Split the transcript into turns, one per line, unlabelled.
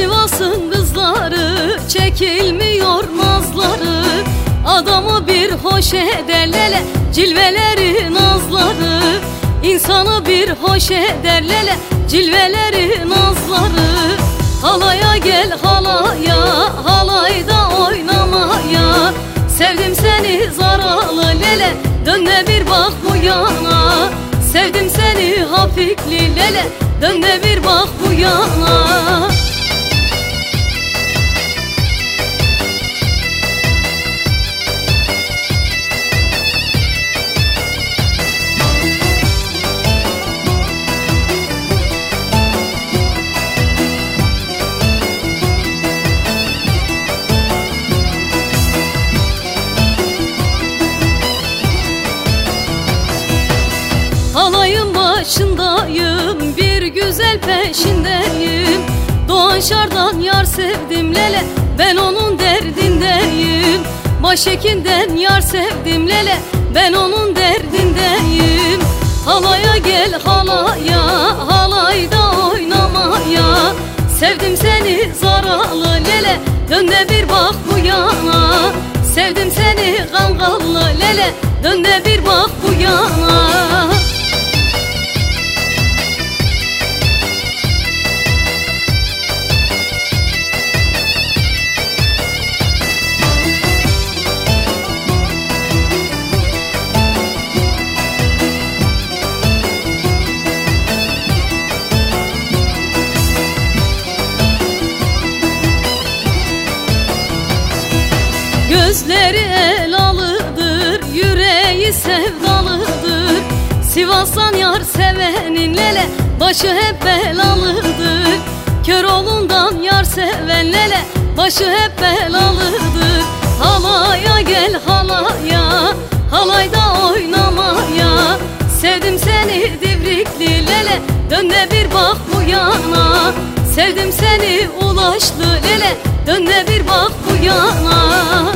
Sivas'ın kızları çekilmiyor nazları. Adamı bir hoş eder lele cilveleri nazları. İnsanı bir hoş eder lele cilveleri nazları. Halaya gel halaya halayda oynamaya. Sevdim seni zaralı lele dön de bir bak bu yana. Sevdim seni hafifli lele dön de bir bak bu yana başındayım bir güzel peşindeyim. Doğan şardan yar sevdim lele ben onun derdindeyim. Başekinden yar sevdim lele ben onun derdindeyim. Halaya gel halaya halayda oynamaya. Sevdim seni zaralı lele dön de bir bak bu yana. Sevdim seni kangallı lele dön de bir bak bu yana Gözleri elalıdır, yüreği sevdalıdır. Sivas'tan yar sevenin lele, başı hep belalıdır. Kör olundan yar seven lele, başı hep belalıdır. Halaya gel halaya, halayda oynamaya. Sevdim seni divrikli lele, dön de bir bak bu yana. Sevdim seni ulaşlı lele, dön de bir bak bu yana